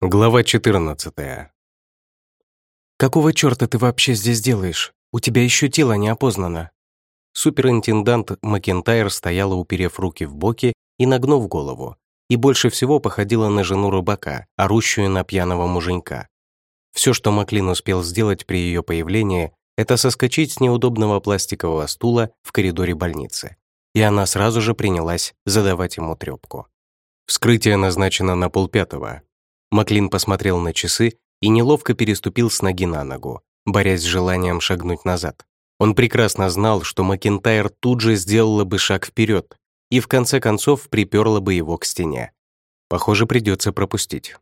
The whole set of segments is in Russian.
Глава 14. «Какого черта ты вообще здесь делаешь? У тебя еще тело не опознано». Суперинтендант Макентайр стояла, уперев руки в боки и нагнув голову, и больше всего походила на жену рыбака, орущую на пьяного муженька. Все, что Маклин успел сделать при ее появлении, это соскочить с неудобного пластикового стула в коридоре больницы. И она сразу же принялась задавать ему трепку. Вскрытие назначено на полпятого, Маклин посмотрел на часы и неловко переступил с ноги на ногу, борясь с желанием шагнуть назад. Он прекрасно знал, что Макентайр тут же сделала бы шаг вперед и в конце концов приперла бы его к стене. Похоже, придется пропустить.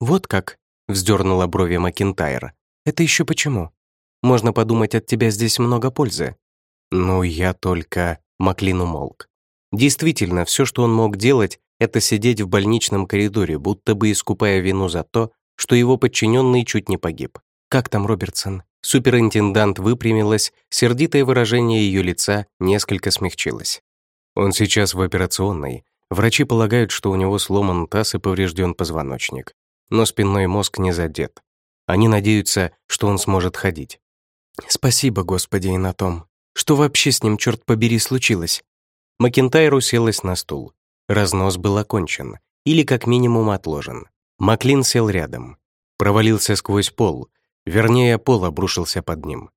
«Вот как?» — вздернула брови Макентайр. «Это еще почему? Можно подумать, от тебя здесь много пользы». «Ну, я только...» — Маклин умолк. Действительно, все, что он мог делать, это сидеть в больничном коридоре, будто бы искупая вину за то, что его подчиненный чуть не погиб. «Как там Робертсон?» Суперинтендант выпрямилась, сердитое выражение ее лица несколько смягчилось. Он сейчас в операционной. Врачи полагают, что у него сломан таз и поврежден позвоночник. Но спинной мозг не задет. Они надеются, что он сможет ходить. «Спасибо, Господи, и на том. Что вообще с ним, черт побери, случилось?» Макентайр уселась на стул. Разнос был окончен, или как минимум отложен. Маклин сел рядом. Провалился сквозь пол, вернее, пол обрушился под ним.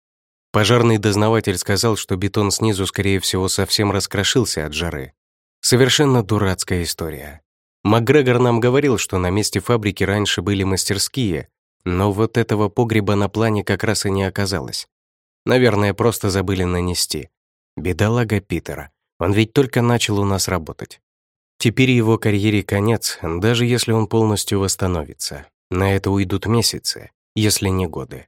Пожарный дознаватель сказал, что бетон снизу, скорее всего, совсем раскрошился от жары. Совершенно дурацкая история. Макгрегор нам говорил, что на месте фабрики раньше были мастерские, но вот этого погреба на плане как раз и не оказалось. Наверное, просто забыли нанести. Бедолага Питера. Он ведь только начал у нас работать. Теперь его карьере конец, даже если он полностью восстановится. На это уйдут месяцы, если не годы.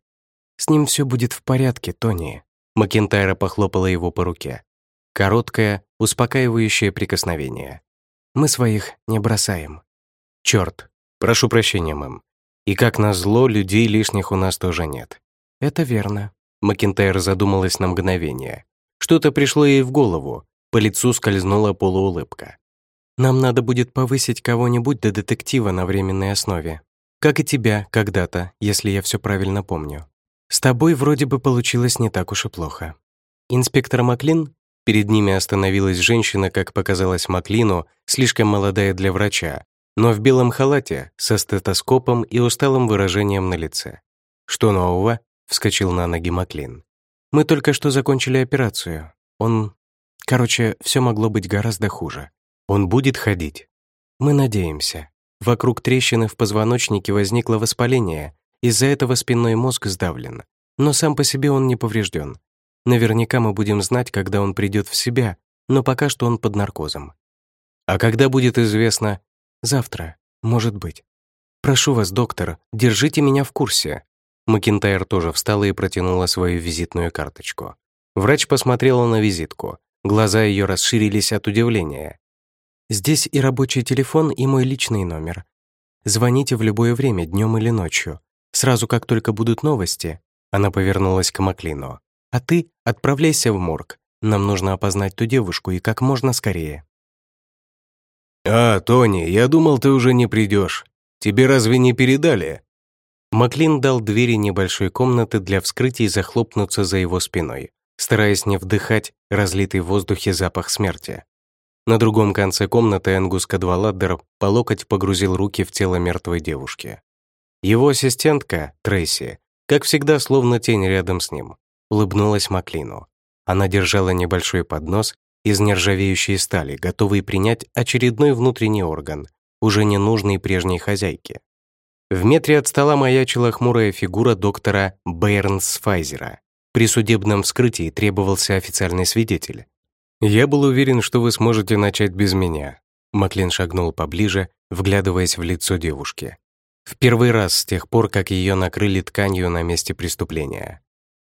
«С ним все будет в порядке, Тони», Макентайра похлопала его по руке. Короткое, успокаивающее прикосновение. «Мы своих не бросаем». «Чёрт, прошу прощения, мэм. И как назло, людей лишних у нас тоже нет». «Это верно». Макентайр задумалась на мгновение. Что-то пришло ей в голову, по лицу скользнула полуулыбка. Нам надо будет повысить кого-нибудь до детектива на временной основе. Как и тебя когда-то, если я все правильно помню. С тобой вроде бы получилось не так уж и плохо. Инспектор Маклин? Перед ними остановилась женщина, как показалось Маклину, слишком молодая для врача, но в белом халате, со стетоскопом и усталым выражением на лице. «Что нового?» — вскочил на ноги Маклин. «Мы только что закончили операцию. Он... Короче, все могло быть гораздо хуже. Он будет ходить. Мы надеемся. Вокруг трещины в позвоночнике возникло воспаление, из-за этого спинной мозг сдавлен. Но сам по себе он не поврежден. Наверняка мы будем знать, когда он придет в себя, но пока что он под наркозом. А когда будет известно? Завтра, может быть. Прошу вас, доктор, держите меня в курсе. Макинтайр тоже встала и протянула свою визитную карточку. Врач посмотрела на визитку. Глаза ее расширились от удивления. Здесь и рабочий телефон, и мой личный номер. Звоните в любое время, днем или ночью. Сразу как только будут новости, она повернулась к Маклину. А ты отправляйся в морг. Нам нужно опознать ту девушку и как можно скорее. «А, Тони, я думал, ты уже не придешь. Тебе разве не передали?» Маклин дал двери небольшой комнаты для вскрытий захлопнуться за его спиной, стараясь не вдыхать разлитый в воздухе запах смерти. На другом конце комнаты Энгус Кадваладдер по локоть погрузил руки в тело мертвой девушки. Его ассистентка, Трейси, как всегда, словно тень рядом с ним, улыбнулась Маклину. Она держала небольшой поднос из нержавеющей стали, готовый принять очередной внутренний орган, уже не нужный прежней хозяйке. В метре от стола маячила хмурая фигура доктора Бэйрнс Файзера. При судебном вскрытии требовался официальный свидетель, «Я был уверен, что вы сможете начать без меня». Маклин шагнул поближе, вглядываясь в лицо девушки. В первый раз с тех пор, как ее накрыли тканью на месте преступления.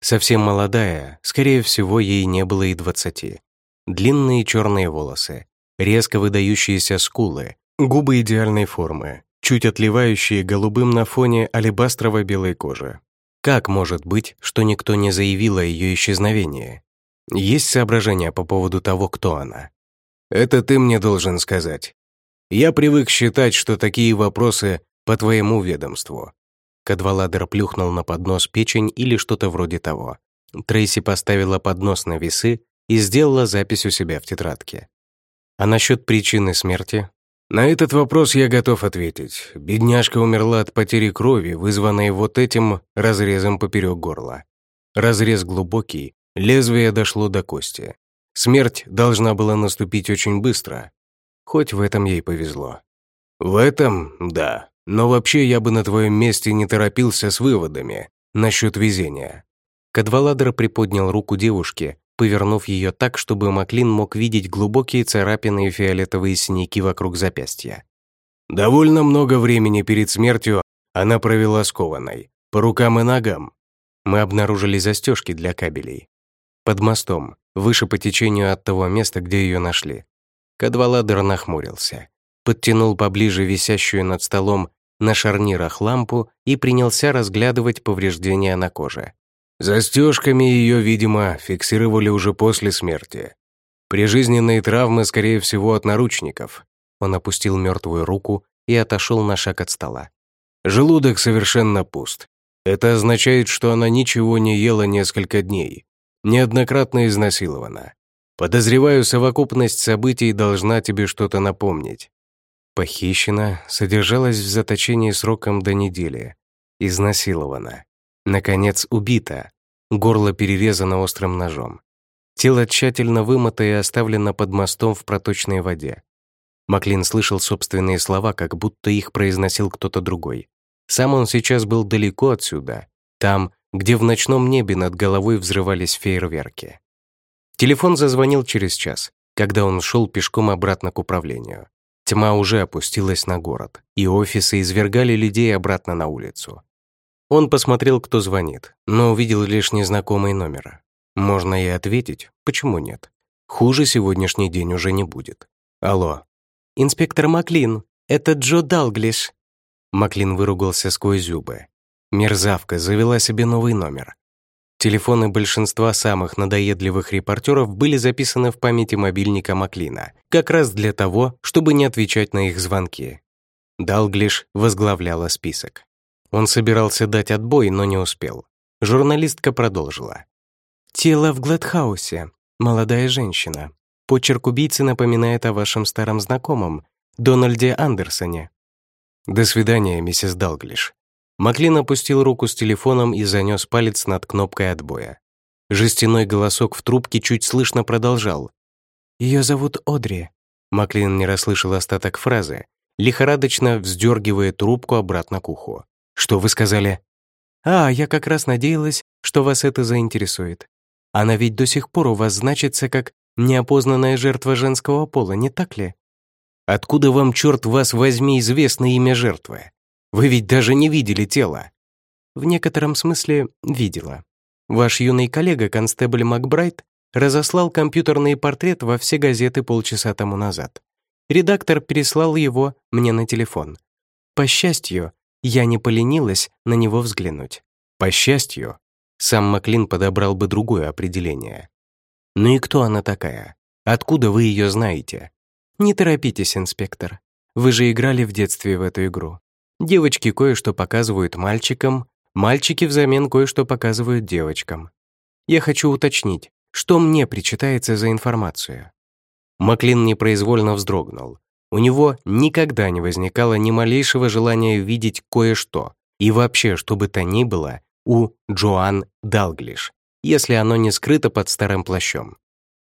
Совсем молодая, скорее всего, ей не было и двадцати. Длинные черные волосы, резко выдающиеся скулы, губы идеальной формы, чуть отливающие голубым на фоне алебастрово-белой кожи. Как может быть, что никто не заявил о ее исчезновении? Есть соображения по поводу того, кто она? Это ты мне должен сказать. Я привык считать, что такие вопросы по твоему ведомству». Кадваладер плюхнул на поднос печень или что-то вроде того. Трейси поставила поднос на весы и сделала запись у себя в тетрадке. А насчет причины смерти? На этот вопрос я готов ответить. Бедняжка умерла от потери крови, вызванной вот этим разрезом поперек горла. Разрез глубокий, лезвие дошло до кости. Смерть должна была наступить очень быстро. Хоть в этом ей повезло. В этом — да. Но вообще я бы на твоем месте не торопился с выводами насчет везения. Кадваладер приподнял руку девушки, повернув ее так, чтобы Маклин мог видеть глубокие царапины и фиолетовые синяки вокруг запястья. Довольно много времени перед смертью она провела скованной, по рукам и ногам. Мы обнаружили застежки для кабелей. Под мостом, выше по течению от того места, где ее нашли. Кадваладер нахмурился, подтянул поближе висящую над столом на шарнирах лампу и принялся разглядывать повреждения на коже. Застежками ее, видимо, фиксировали уже после смерти. Прижизненные травмы, скорее всего, от наручников. Он опустил мертвую руку и отошел на шаг от стола. Желудок совершенно пуст. Это означает, что она ничего не ела несколько дней. Неоднократно изнасилована. Подозреваю, совокупность событий должна тебе что-то напомнить. Похищена, содержалась в заточении сроком до недели. Изнасилована. Наконец, убита. Горло перерезано острым ножом. Тело тщательно вымыто и оставлено под мостом в проточной воде. Маклин слышал собственные слова, как будто их произносил кто-то другой. Сам он сейчас был далеко отсюда, там, где в ночном небе над головой взрывались фейерверки. Телефон зазвонил через час, когда он шел пешком обратно к управлению. Тьма уже опустилась на город, и офисы извергали людей обратно на улицу. Он посмотрел, кто звонит, но увидел лишь незнакомый номер. Можно и ответить, почему нет. Хуже сегодняшний день уже не будет. Алло. «Инспектор Маклин, это Джо Далглиш». Маклин выругался сквозь зубы. Мерзавка завела себе новый номер. Телефоны большинства самых надоедливых репортеров были записаны в памяти мобильника Маклина, как раз для того, чтобы не отвечать на их звонки. Далглиш возглавляла список. Он собирался дать отбой, но не успел. Журналистка продолжила. «Тело в Гладхаусе. Молодая женщина. Почерк убийцы напоминает о вашем старом знакомом, Дональде Андерсоне». «До свидания, миссис Далглиш». Маклин опустил руку с телефоном и занес палец над кнопкой отбоя. Жестяной голосок в трубке чуть слышно продолжал. «Ее зовут Одри». Маклин не расслышал остаток фразы, лихорадочно вздергивая трубку обратно к уху. «Что вы сказали?» «А, я как раз надеялась, что вас это заинтересует. Она ведь до сих пор у вас значится как неопознанная жертва женского пола, не так ли?» «Откуда вам, черт вас возьми, известно имя жертвы? Вы ведь даже не видели тело». В некотором смысле видела. Ваш юный коллега, констебль Макбрайт, разослал компьютерный портрет во все газеты полчаса тому назад. Редактор переслал его мне на телефон. По счастью, я не поленилась на него взглянуть. По счастью, сам Маклин подобрал бы другое определение. Ну и кто она такая? Откуда вы ее знаете? Не торопитесь, инспектор. Вы же играли в детстве в эту игру. Девочки кое-что показывают мальчикам, мальчики взамен кое-что показывают девочкам. Я хочу уточнить, что мне причитается за информацию. Маклин непроизвольно вздрогнул. У него никогда не возникало ни малейшего желания видеть кое-что, и вообще, что бы то ни было, у Джоан Далглиш, если оно не скрыто под старым плащом.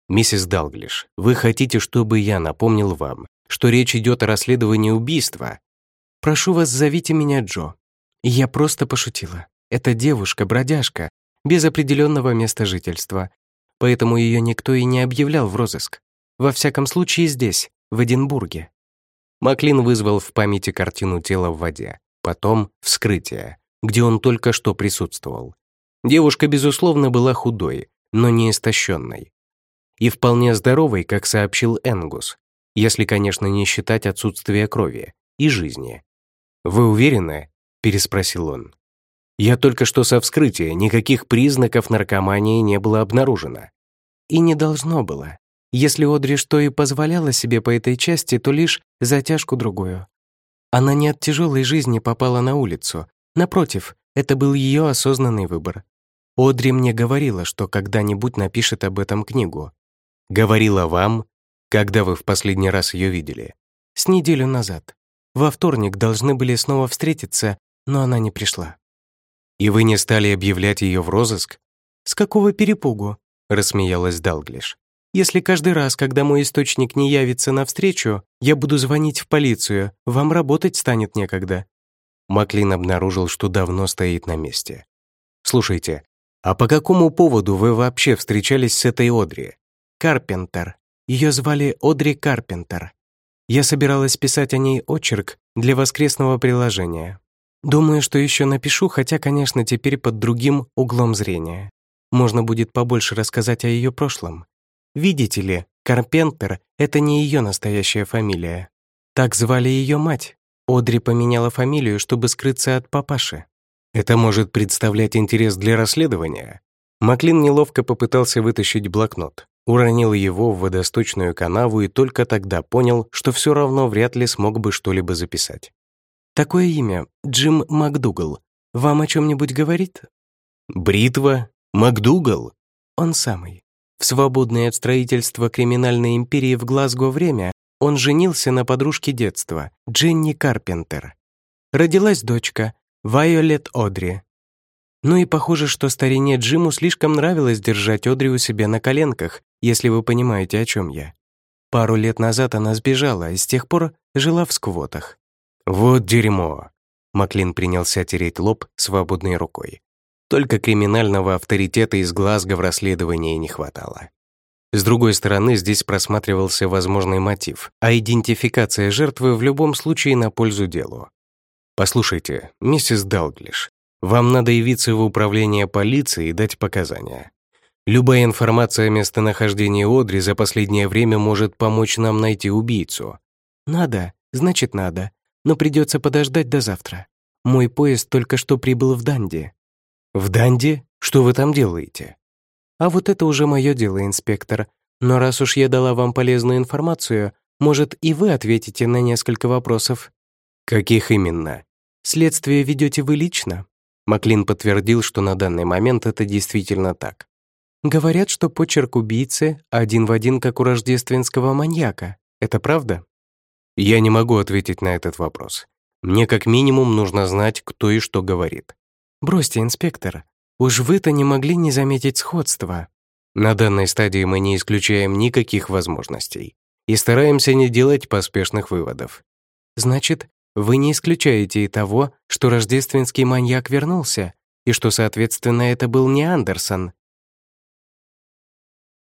«Миссис Далглиш, вы хотите, чтобы я напомнил вам, что речь идет о расследовании убийства, «Прошу вас, зовите меня Джо». Я просто пошутила. Это девушка-бродяжка, без определенного места жительства, поэтому ее никто и не объявлял в розыск. Во всяком случае здесь, в Эдинбурге. Маклин вызвал в памяти картину тела в воде, потом вскрытие, где он только что присутствовал. Девушка, безусловно, была худой, но не истощенной. И вполне здоровой, как сообщил Энгус, если, конечно, не считать отсутствие крови и жизни. «Вы уверены?» — переспросил он. «Я только что со вскрытия, никаких признаков наркомании не было обнаружено». «И не должно было. Если Одри что и позволяла себе по этой части, то лишь затяжку другую. Она не от тяжелой жизни попала на улицу. Напротив, это был ее осознанный выбор. Одри мне говорила, что когда-нибудь напишет об этом книгу. Говорила вам, когда вы в последний раз ее видели? С неделю назад. Во вторник должны были снова встретиться, но она не пришла. И вы не стали объявлять ее в розыск? С какого перепугу? рассмеялась Далглиш. Если каждый раз, когда мой источник не явится навстречу, я буду звонить в полицию, вам работать станет некогда». Маклин обнаружил, что давно стоит на месте. «Слушайте, а по какому поводу вы вообще встречались с этой Одри?» «Карпентер. Ее звали Одри Карпентер. Я собиралась писать о ней очерк для воскресного приложения. Думаю, что еще напишу, хотя, конечно, теперь под другим углом зрения. Можно будет побольше рассказать о ее прошлом. Видите ли, Карпентер — это не ее настоящая фамилия. Так звали ее мать. Одри поменяла фамилию, чтобы скрыться от папаши. Это может представлять интерес для расследования. Маклин неловко попытался вытащить блокнот, уронил его в водосточную канаву и только тогда понял, что все равно вряд ли смог бы что-либо записать. «Такое имя — Джим МакДугал. Вам о чем-нибудь говорит?» «Бритва? МакДугал?» «Он самый. В свободное от строительства криминальной империи в Глазго время он женился на подружке детства, Дженни Карпентер. Родилась дочка, Вайолет Одри. Ну и похоже, что старине Джиму слишком нравилось держать Одри у себя на коленках, если вы понимаете, о чем я. Пару лет назад она сбежала и с тех пор жила в сквотах. «Вот дерьмо!» Маклин принялся тереть лоб свободной рукой. Только криминального авторитета из Глазго в расследовании не хватало. С другой стороны, здесь просматривался возможный мотив, а идентификация жертвы в любом случае на пользу делу. «Послушайте, миссис Далглиш, вам надо явиться в управление полиции и дать показания. Любая информация о местонахождении Одри за последнее время может помочь нам найти убийцу». «Надо, значит надо, но придется подождать до завтра. Мой поезд только что прибыл в Данди. «В Данди? Что вы там делаете?» «А вот это уже мое дело, инспектор. Но раз уж я дала вам полезную информацию, может, и вы ответите на несколько вопросов». «Каких именно?» «Следствие ведете вы лично?» Маклин подтвердил, что на данный момент это действительно так. «Говорят, что почерк убийцы один в один, как у рождественского маньяка. Это правда?» «Я не могу ответить на этот вопрос. Мне как минимум нужно знать, кто и что говорит. «Бросьте, инспектор, уж вы-то не могли не заметить сходства». На данной стадии мы не исключаем никаких возможностей и стараемся не делать поспешных выводов. Значит, вы не исключаете и того, что рождественский маньяк вернулся, и что, соответственно, это был не Андерсон.